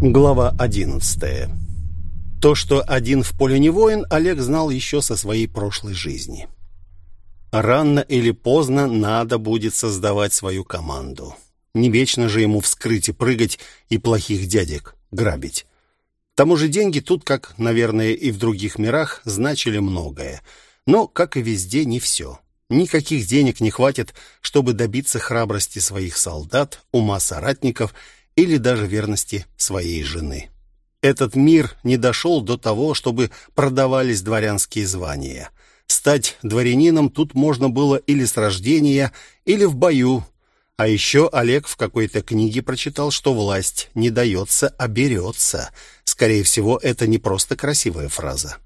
Глава 11. То, что один в поле не воин, Олег знал еще со своей прошлой жизни. Рано или поздно надо будет создавать свою команду. Не вечно же ему вскрыть и прыгать и плохих дядек грабить. К тому же деньги тут, как, наверное, и в других мирах, значили многое. Но, как и везде, не все. Никаких денег не хватит, чтобы добиться храбрости своих солдат, ума соратников или даже верности своей жены. Этот мир не дошел до того, чтобы продавались дворянские звания. Стать дворянином тут можно было или с рождения, или в бою. А еще Олег в какой-то книге прочитал, что власть не дается, а берется. Скорее всего, это не просто красивая фраза.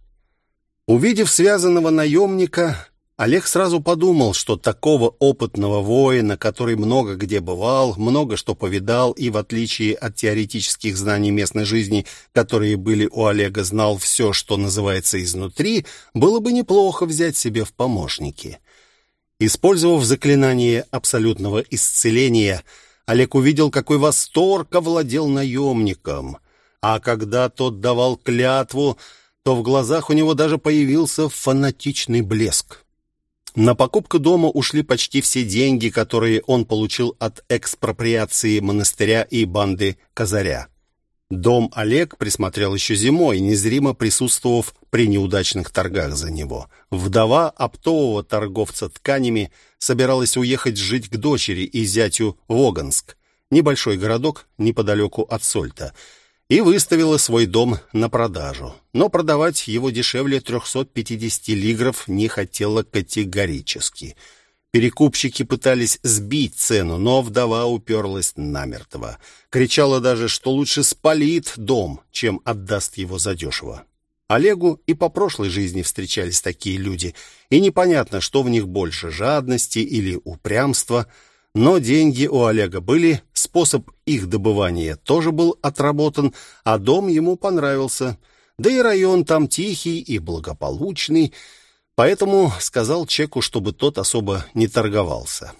Увидев связанного наемника, Олег сразу подумал, что такого опытного воина, который много где бывал, много что повидал и, в отличие от теоретических знаний местной жизни, которые были у Олега, знал все, что называется изнутри, было бы неплохо взять себе в помощники. Использовав заклинание абсолютного исцеления, Олег увидел, какой восторг овладел наемником. А когда тот давал клятву, то в глазах у него даже появился фанатичный блеск. На покупку дома ушли почти все деньги, которые он получил от экспроприации монастыря и банды Казаря. Дом Олег присмотрел еще зимой, незримо присутствовав при неудачных торгах за него. Вдова оптового торговца тканями собиралась уехать жить к дочери и зятю в Оганск, небольшой городок неподалеку от Сольта – и выставила свой дом на продажу. Но продавать его дешевле 350 лигров не хотела категорически. Перекупщики пытались сбить цену, но вдова уперлась намертво. Кричала даже, что лучше спалит дом, чем отдаст его задешево. Олегу и по прошлой жизни встречались такие люди, и непонятно, что в них больше, жадности или упрямства – но деньги у Олега были, способ их добывания тоже был отработан, а дом ему понравился. Да и район там тихий и благополучный, поэтому сказал Чеку, чтобы тот особо не торговался.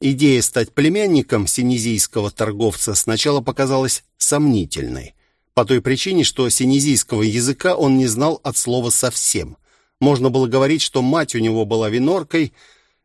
Идея стать племянником синезийского торговца сначала показалась сомнительной, по той причине, что синезийского языка он не знал от слова совсем. Можно было говорить, что мать у него была виноркой –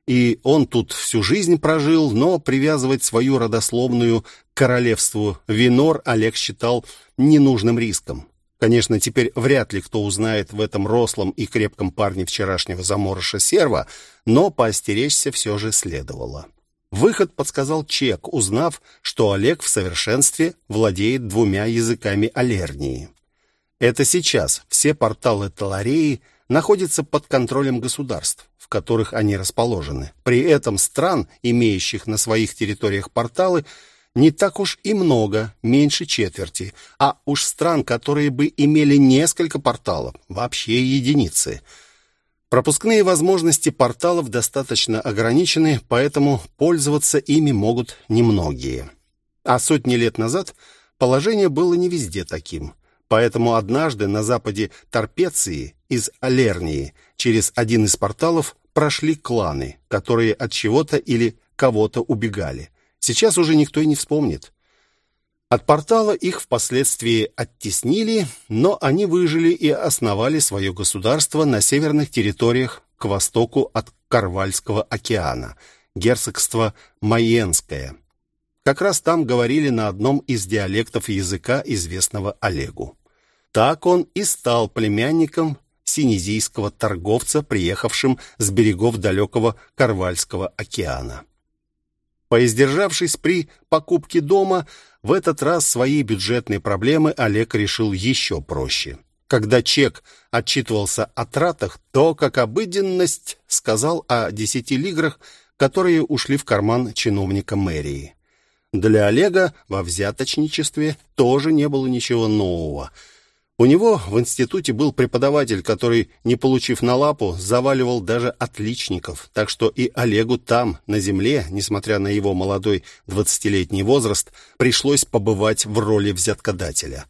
и он тут всю жизнь прожил, но привязывать свою родословную к королевству Винор Олег считал ненужным риском. Конечно, теперь вряд ли кто узнает в этом рослом и крепком парне вчерашнего заморыша серва, но поостеречься все же следовало. Выход подсказал Чек, узнав, что Олег в совершенстве владеет двумя языками аллернии. Это сейчас все порталы Талареи находятся под контролем государств в которых они расположены. При этом стран, имеющих на своих территориях порталы, не так уж и много, меньше четверти, а уж стран, которые бы имели несколько порталов, вообще единицы. Пропускные возможности порталов достаточно ограничены, поэтому пользоваться ими могут немногие. А сотни лет назад положение было не везде таким. Поэтому однажды на западе Торпеции из Алернии через один из порталов прошли кланы, которые от чего-то или кого-то убегали. Сейчас уже никто и не вспомнит. От портала их впоследствии оттеснили, но они выжили и основали свое государство на северных территориях к востоку от Карвальского океана, герцогство Майенское. Как раз там говорили на одном из диалектов языка, известного Олегу. Так он и стал племянником синезийского торговца, приехавшим с берегов далекого Карвальского океана. Поиздержавшись при покупке дома, в этот раз свои бюджетные проблемы Олег решил еще проще. Когда чек отчитывался о тратах, то, как обыденность, сказал о десяти лиграх, которые ушли в карман чиновника мэрии. Для Олега во взяточничестве тоже не было ничего нового – у него в институте был преподаватель, который, не получив на лапу, заваливал даже отличников, так что и Олегу там, на земле, несмотря на его молодой двадцатилетний возраст, пришлось побывать в роли взяткодателя.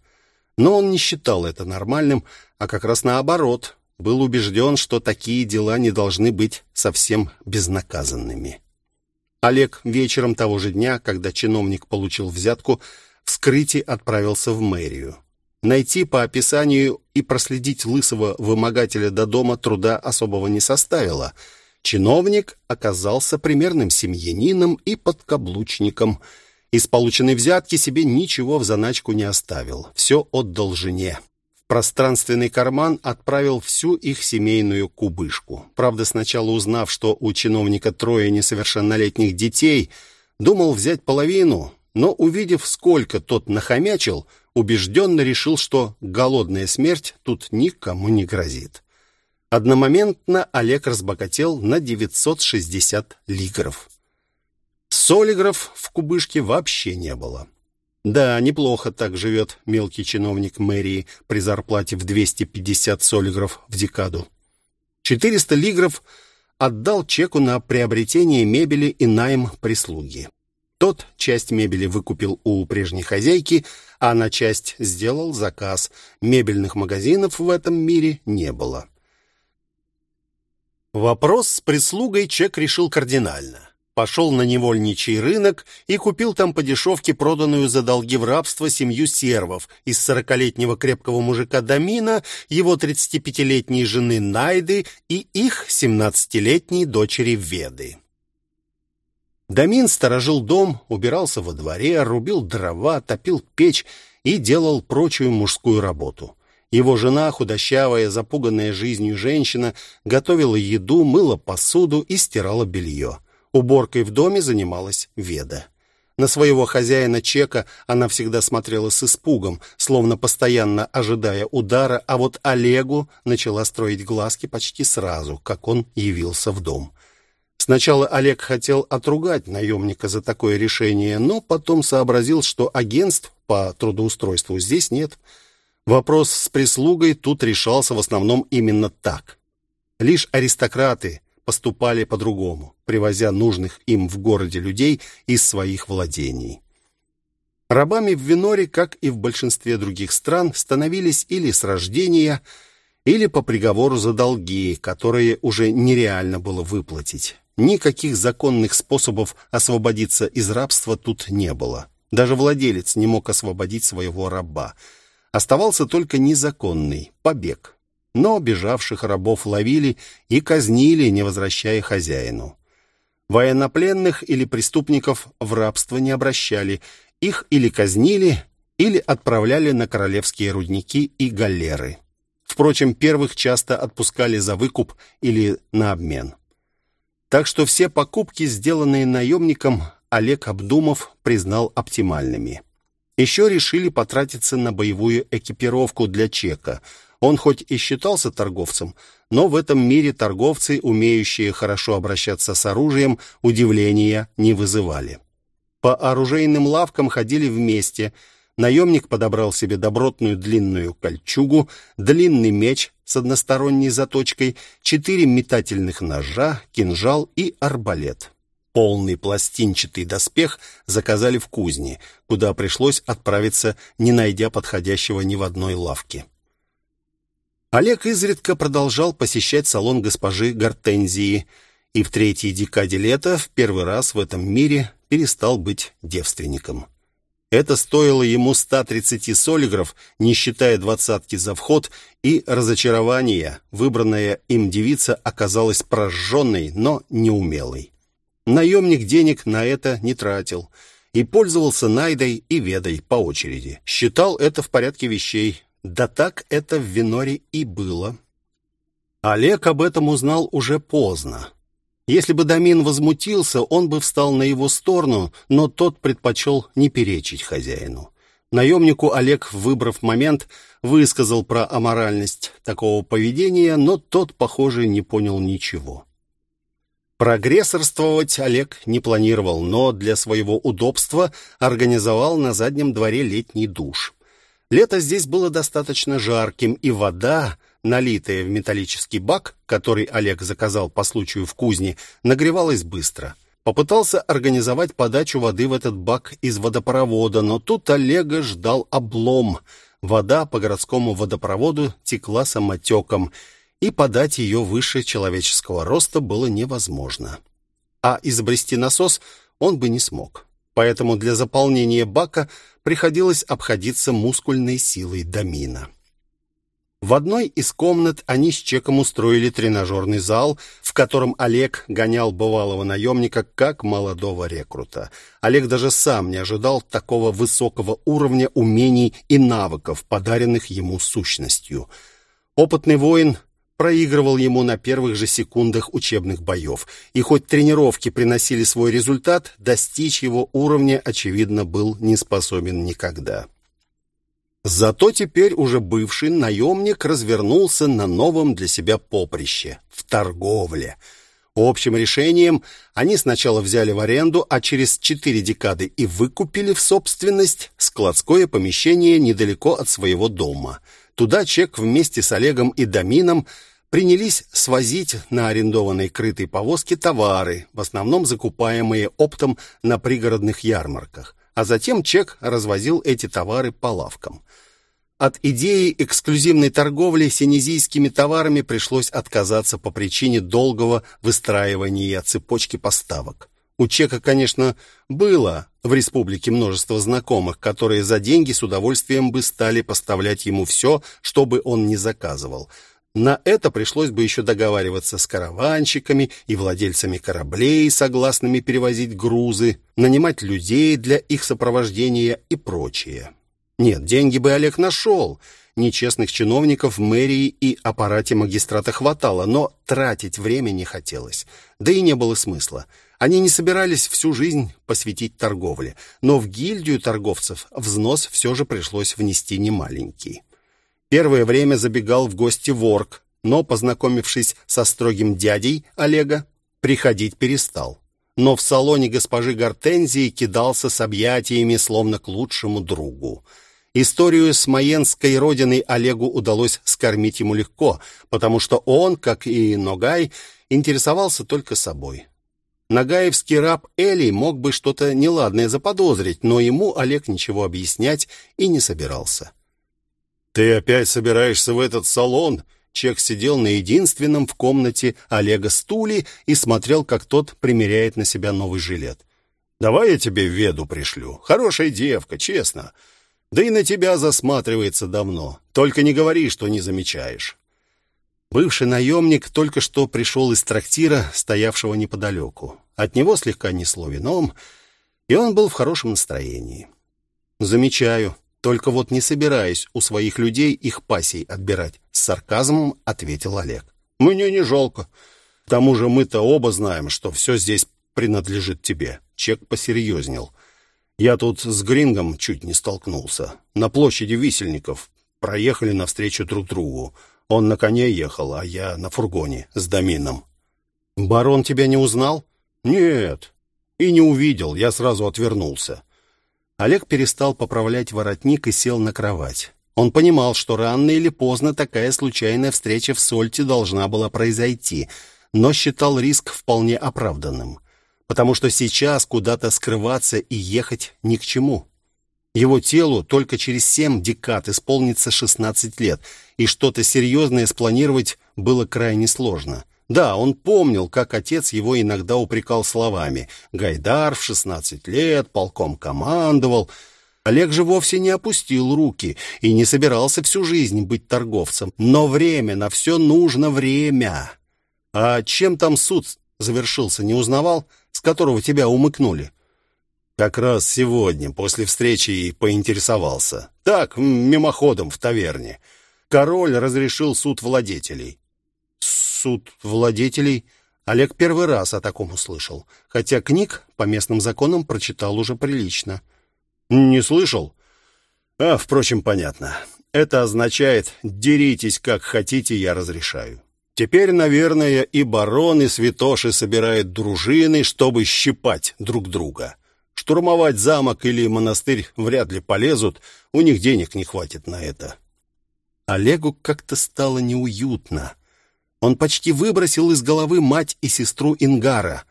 Но он не считал это нормальным, а как раз наоборот, был убежден, что такие дела не должны быть совсем безнаказанными. Олег вечером того же дня, когда чиновник получил взятку, вскрытии отправился в мэрию. Найти по описанию и проследить лысого вымогателя до дома труда особого не составило. Чиновник оказался примерным семьянином и подкаблучником. Из полученной взятки себе ничего в заначку не оставил. Все отдал жене. Пространственный карман отправил всю их семейную кубышку. Правда, сначала узнав, что у чиновника трое несовершеннолетних детей, думал взять половину, но увидев, сколько тот нахомячил, убежденно решил, что голодная смерть тут никому не грозит. Одномоментно Олег разбогател на 960 лигров. Солигров в кубышке вообще не было. Да, неплохо так живет мелкий чиновник мэрии при зарплате в 250 солигров в декаду. 400 лигров отдал чеку на приобретение мебели и найм прислуги. Тот часть мебели выкупил у прежней хозяйки, а на часть сделал заказ. Мебельных магазинов в этом мире не было. Вопрос с прислугой Чек решил кардинально. Пошел на невольничий рынок и купил там по дешевке проданную за долги в рабство семью сервов из сорокалетнего крепкого мужика Дамина, его 35-летней жены Найды и их 17-летней дочери Веды. Дамин сторожил дом, убирался во дворе, рубил дрова, топил печь и делал прочую мужскую работу. Его жена, худощавая, запуганная жизнью женщина, готовила еду, мыла посуду и стирала белье. Уборкой в доме занималась Веда. На своего хозяина Чека она всегда смотрела с испугом, словно постоянно ожидая удара, а вот Олегу начала строить глазки почти сразу, как он явился в дом. Сначала Олег хотел отругать наемника за такое решение, но потом сообразил, что агентств по трудоустройству здесь нет. Вопрос с прислугой тут решался в основном именно так. Лишь аристократы поступали по-другому, привозя нужных им в городе людей из своих владений. Рабами в Виноре, как и в большинстве других стран, становились или с рождения, или по приговору за долги, которые уже нереально было выплатить. Никаких законных способов освободиться из рабства тут не было. Даже владелец не мог освободить своего раба. Оставался только незаконный побег. Но бежавших рабов ловили и казнили, не возвращая хозяину. Военнопленных или преступников в рабство не обращали. Их или казнили, или отправляли на королевские рудники и галеры. Впрочем, первых часто отпускали за выкуп или на обмен. Так что все покупки, сделанные наемником, Олег Обдумов признал оптимальными. Еще решили потратиться на боевую экипировку для чека. Он хоть и считался торговцем, но в этом мире торговцы, умеющие хорошо обращаться с оружием, удивления не вызывали. По оружейным лавкам ходили вместе – Наемник подобрал себе добротную длинную кольчугу, длинный меч с односторонней заточкой, четыре метательных ножа, кинжал и арбалет. Полный пластинчатый доспех заказали в кузне, куда пришлось отправиться, не найдя подходящего ни в одной лавке. Олег изредка продолжал посещать салон госпожи Гортензии и в третьей декаде лета в первый раз в этом мире перестал быть девственником. Это стоило ему 130 солигров, не считая двадцатки за вход, и разочарование. Выбранная им девица оказалась прожженной, но неумелой. Наемник денег на это не тратил и пользовался Найдой и Ведой по очереди. Считал это в порядке вещей. Да так это в Виноре и было. Олег об этом узнал уже поздно. Если бы Дамин возмутился, он бы встал на его сторону, но тот предпочел не перечить хозяину. Наемнику Олег, выбрав момент, высказал про аморальность такого поведения, но тот, похоже, не понял ничего. Прогрессорствовать Олег не планировал, но для своего удобства организовал на заднем дворе летний душ. Лето здесь было достаточно жарким, и вода налитая в металлический бак, который Олег заказал по случаю в кузне, нагревалась быстро. Попытался организовать подачу воды в этот бак из водопровода, но тут Олега ждал облом. Вода по городскому водопроводу текла самотеком, и подать ее выше человеческого роста было невозможно. А изобрести насос он бы не смог. поэтому для заполнения бака приходилось обходиться мускульной силой домина. В одной из комнат они с Чеком устроили тренажерный зал, в котором Олег гонял бывалого наемника как молодого рекрута. Олег даже сам не ожидал такого высокого уровня умений и навыков, подаренных ему сущностью. Опытный воин проигрывал ему на первых же секундах учебных боев, и хоть тренировки приносили свой результат, достичь его уровня, очевидно, был не способен никогда. Зато теперь уже бывший наемник развернулся на новом для себя поприще – в торговле. Общим решением они сначала взяли в аренду, а через четыре декады и выкупили в собственность складское помещение недалеко от своего дома. Туда Чек вместе с Олегом и Домином принялись свозить на арендованной крытой повозке товары, в основном закупаемые оптом на пригородных ярмарках а затем Чек развозил эти товары по лавкам. От идеи эксклюзивной торговли синезийскими товарами пришлось отказаться по причине долгого выстраивания цепочки поставок. У Чека, конечно, было в республике множество знакомых, которые за деньги с удовольствием бы стали поставлять ему все, что бы он ни заказывал. На это пришлось бы еще договариваться с караванщиками и владельцами кораблей, согласными перевозить грузы, нанимать людей для их сопровождения и прочее. Нет, деньги бы Олег нашел. Нечестных чиновников в мэрии и аппарате магистрата хватало, но тратить время не хотелось. Да и не было смысла. Они не собирались всю жизнь посвятить торговле, но в гильдию торговцев взнос все же пришлось внести немаленький. Первое время забегал в гости ворк, но, познакомившись со строгим дядей Олега, приходить перестал. Но в салоне госпожи Гортензии кидался с объятиями, словно к лучшему другу. Историю с Маенской родиной Олегу удалось скормить ему легко, потому что он, как и Ногай, интересовался только собой. Нагаевский раб Элий мог бы что-то неладное заподозрить, но ему Олег ничего объяснять и не собирался. «Ты опять собираешься в этот салон?» Чек сидел на единственном в комнате Олега стуле и смотрел, как тот примеряет на себя новый жилет. «Давай я тебе веду пришлю. Хорошая девка, честно. Да и на тебя засматривается давно. Только не говори, что не замечаешь». Бывший наемник только что пришел из трактира, стоявшего неподалеку. От него слегка несло вином, и он был в хорошем настроении. «Замечаю. Только вот не собираюсь у своих людей их пассий отбирать, с сарказмом ответил Олег. Мне не жалко. К тому же мы-то оба знаем, что все здесь принадлежит тебе. Чек посерьезнел. Я тут с Грингом чуть не столкнулся. На площади висельников. Проехали навстречу друг другу. Он на коне ехал, а я на фургоне с домином. Барон тебя не узнал? Нет. И не увидел, я сразу отвернулся. Олег перестал поправлять воротник и сел на кровать. Он понимал, что рано или поздно такая случайная встреча в Сольте должна была произойти, но считал риск вполне оправданным, потому что сейчас куда-то скрываться и ехать ни к чему. Его телу только через семь декад исполнится 16 лет, и что-то серьезное спланировать было крайне сложно. Да, он помнил, как отец его иногда упрекал словами. «Гайдар в шестнадцать лет, полком командовал». Олег же вовсе не опустил руки и не собирался всю жизнь быть торговцем. Но время, на все нужно время. А чем там суд завершился, не узнавал, с которого тебя умыкнули? Как раз сегодня, после встречи, и поинтересовался. Так, мимоходом в таверне. Король разрешил суд владетелей суд владетелей. Олег первый раз о таком услышал, хотя книг по местным законам прочитал уже прилично. Не слышал? А, впрочем, понятно. Это означает «деритесь как хотите, я разрешаю». Теперь, наверное, и барон, и святоши собирают дружины, чтобы щипать друг друга. Штурмовать замок или монастырь вряд ли полезут, у них денег не хватит на это. Олегу как-то стало неуютно. Он почти выбросил из головы мать и сестру Ингара.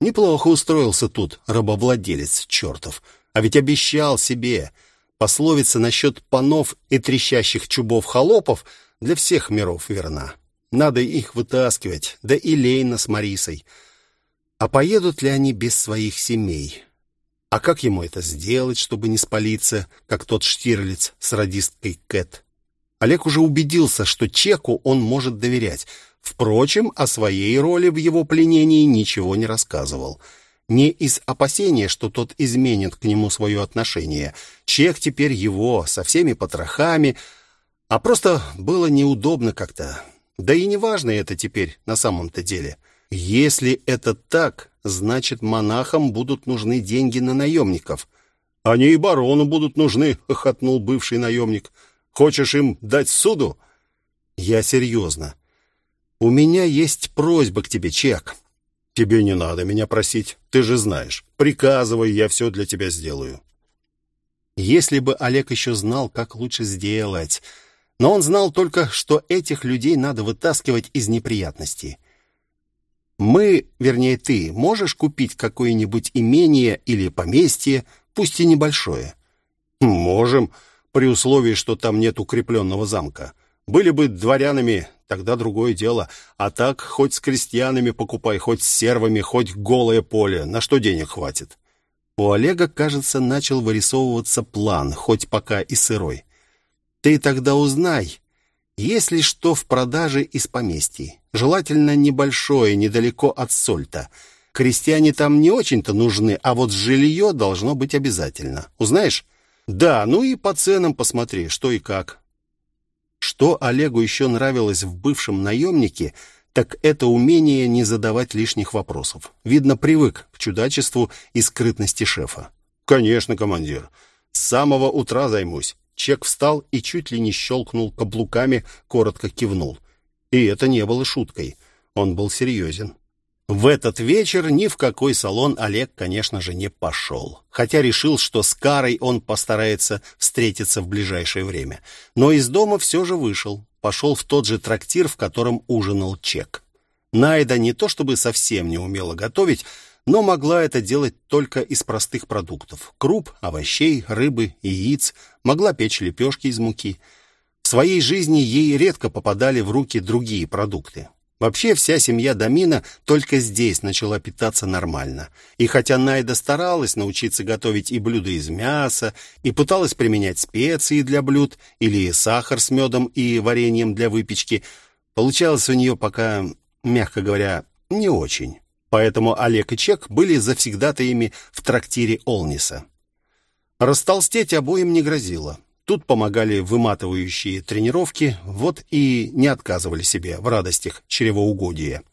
Неплохо устроился тут, рабовладелец чертов. А ведь обещал себе. Пословица насчет панов и трещащих чубов холопов для всех миров верна. Надо их вытаскивать, да и Лейна с Марисой. А поедут ли они без своих семей? А как ему это сделать, чтобы не спалиться, как тот Штирлиц с радисткой Кэт? Олег уже убедился, что Чеку он может доверять. Впрочем, о своей роли в его пленении ничего не рассказывал. Не из опасения, что тот изменит к нему свое отношение. Чек теперь его, со всеми потрохами, а просто было неудобно как-то. Да и неважно это теперь на самом-то деле. Если это так, значит, монахам будут нужны деньги на наемников. Они и барону будут нужны, хохотнул бывший наемник. Хочешь им дать суду? Я серьезно. У меня есть просьба к тебе, Чек. Тебе не надо меня просить, ты же знаешь. Приказывай, я все для тебя сделаю. Если бы Олег еще знал, как лучше сделать... Но он знал только, что этих людей надо вытаскивать из неприятностей. Мы, вернее ты, можешь купить какое-нибудь имение или поместье, пусть и небольшое? Можем, при условии, что там нет укрепленного замка. Были бы дворянами, тогда другое дело. А так, хоть с крестьянами покупай, хоть с сервами, хоть голое поле. На что денег хватит? У Олега, кажется, начал вырисовываться план, хоть пока и сырой. Ты тогда узнай, есть ли что в продаже из поместий. Желательно небольшое, недалеко от Сольта. Крестьяне там не очень-то нужны, а вот жилье должно быть обязательно. Узнаешь? Да, ну и по ценам посмотри, что и как. Что Олегу еще нравилось в бывшем наемнике, так это умение не задавать лишних вопросов. Видно, привык к чудачеству и скрытности шефа. «Конечно, командир. С самого утра займусь. Чек встал и чуть ли не щелкнул каблуками, коротко кивнул. И это не было шуткой. Он был серьезен. В этот вечер ни в какой салон Олег, конечно же, не пошел. Хотя решил, что с Карой он постарается встретиться в ближайшее время. Но из дома все же вышел. Пошел в тот же трактир, в котором ужинал Чек. Найда не то чтобы совсем не умела готовить, но могла это делать только из простых продуктов. Круп, овощей, рыбы, яиц, могла печь лепешки из муки. В своей жизни ей редко попадали в руки другие продукты. Вообще вся семья Дамина только здесь начала питаться нормально. И хотя Найда старалась научиться готовить и блюда из мяса, и пыталась применять специи для блюд, или сахар с медом и вареньем для выпечки, получалось у нее пока, мягко говоря, не очень. Поэтому Олег и Чек были завсегдатаями в трактире Олниса. Растолстеть обоим не грозило. Тут помогали выматывающие тренировки, вот и не отказывали себе в радостях чревоугодия.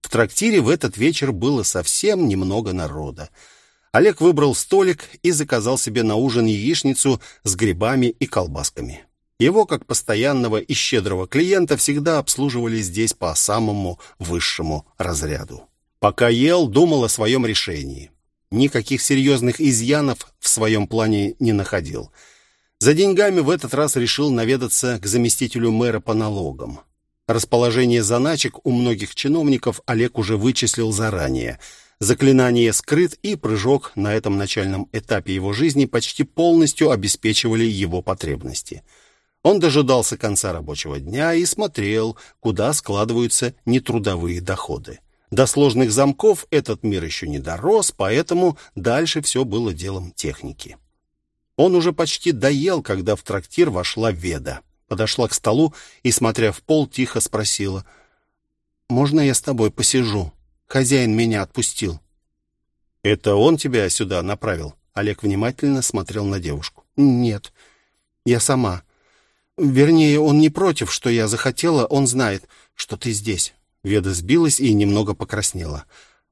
В трактире в этот вечер было совсем немного народа. Олег выбрал столик и заказал себе на ужин яичницу с грибами и колбасками. Его, как постоянного и щедрого клиента, всегда обслуживали здесь по самому высшему разряду. Пока ел, думал о своем решении. Никаких серьезных изъянов в своем плане не находил. За деньгами в этот раз решил наведаться к заместителю мэра по налогам. Расположение заначек у многих чиновников Олег уже вычислил заранее. Заклинание «Скрыт» и прыжок на этом начальном этапе его жизни почти полностью обеспечивали его потребности. Он дожидался конца рабочего дня и смотрел, куда складываются нетрудовые доходы. До сложных замков этот мир еще не дорос, поэтому дальше все было делом техники. Он уже почти доел, когда в трактир вошла Веда. Подошла к столу и, смотря в пол, тихо спросила. «Можно я с тобой посижу? Хозяин меня отпустил». «Это он тебя сюда направил?» Олег внимательно смотрел на девушку. «Нет, я сама. Вернее, он не против, что я захотела, он знает, что ты здесь. Веда сбилась и немного покраснела.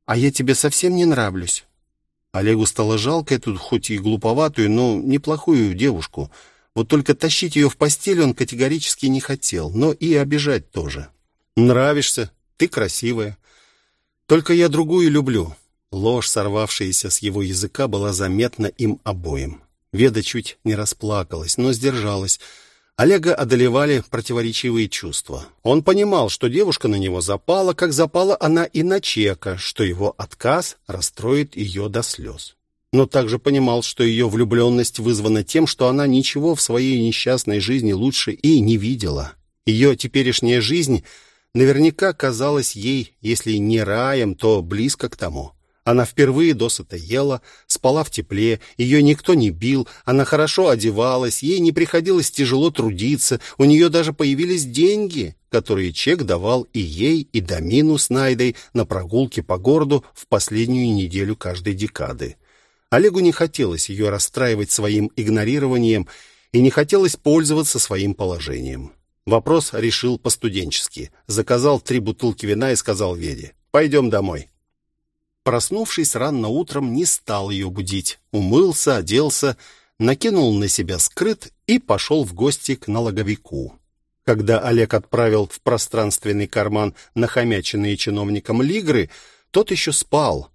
«А я тебе совсем не нравлюсь». Олегу стало жалко эту, хоть и глуповатую, но неплохую девушку. Вот только тащить ее в постель он категорически не хотел, но и обижать тоже. «Нравишься, ты красивая. Только я другую люблю». Ложь, сорвавшаяся с его языка, была заметна им обоим. Веда чуть не расплакалась, но сдержалась. Олега одолевали противоречивые чувства. Он понимал, что девушка на него запала, как запала она и на Чека, что его отказ расстроит ее до слез. Но также понимал, что ее влюбленность вызвана тем, что она ничего в своей несчастной жизни лучше и не видела. Ее теперешняя жизнь наверняка казалась ей, если не раем, то близко к тому. Она впервые досыта ела, спала в тепле, ее никто не бил, она хорошо одевалась, ей не приходилось тяжело трудиться, у нее даже появились деньги, которые Чек давал и ей, и Домину с Найдой на прогулке по городу в последнюю неделю каждой декады. Олегу не хотелось ее расстраивать своим игнорированием и не хотелось пользоваться своим положением. Вопрос решил по-студенчески. Заказал три бутылки вина и сказал Веде «Пойдем домой». Проснувшись рано утром, не стал ее будить. Умылся, оделся, накинул на себя скрыт и пошел в гости к налоговику. Когда Олег отправил в пространственный карман нахомяченные чиновником лигры, тот еще спал.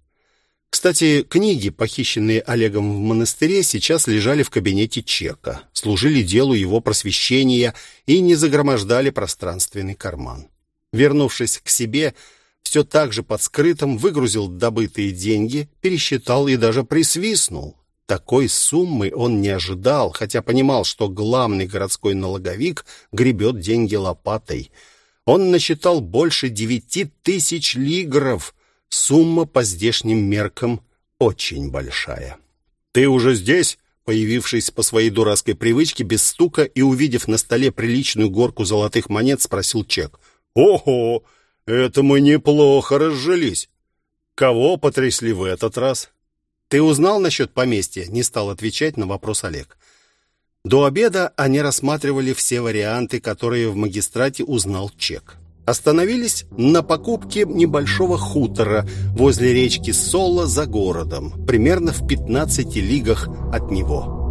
Кстати, книги, похищенные Олегом в монастыре, сейчас лежали в кабинете Чека, служили делу его просвещения и не загромождали пространственный карман. Вернувшись к себе, все так же под скрытым выгрузил добытые деньги, пересчитал и даже присвистнул. Такой суммы он не ожидал, хотя понимал, что главный городской налоговик гребет деньги лопатой. Он насчитал больше девяти тысяч лигров. Сумма по здешним меркам очень большая. «Ты уже здесь?» Появившись по своей дурацкой привычке без стука и увидев на столе приличную горку золотых монет, спросил Чек. «Ого! Это мы неплохо разжились. Кого потрясли в этот раз? Ты узнал насчет поместья? Не стал отвечать на вопрос Олег. До обеда они рассматривали все варианты, которые в магистрате узнал Чек. Остановились на покупке небольшого хутора возле речки Соло за городом, примерно в 15 лигах от него.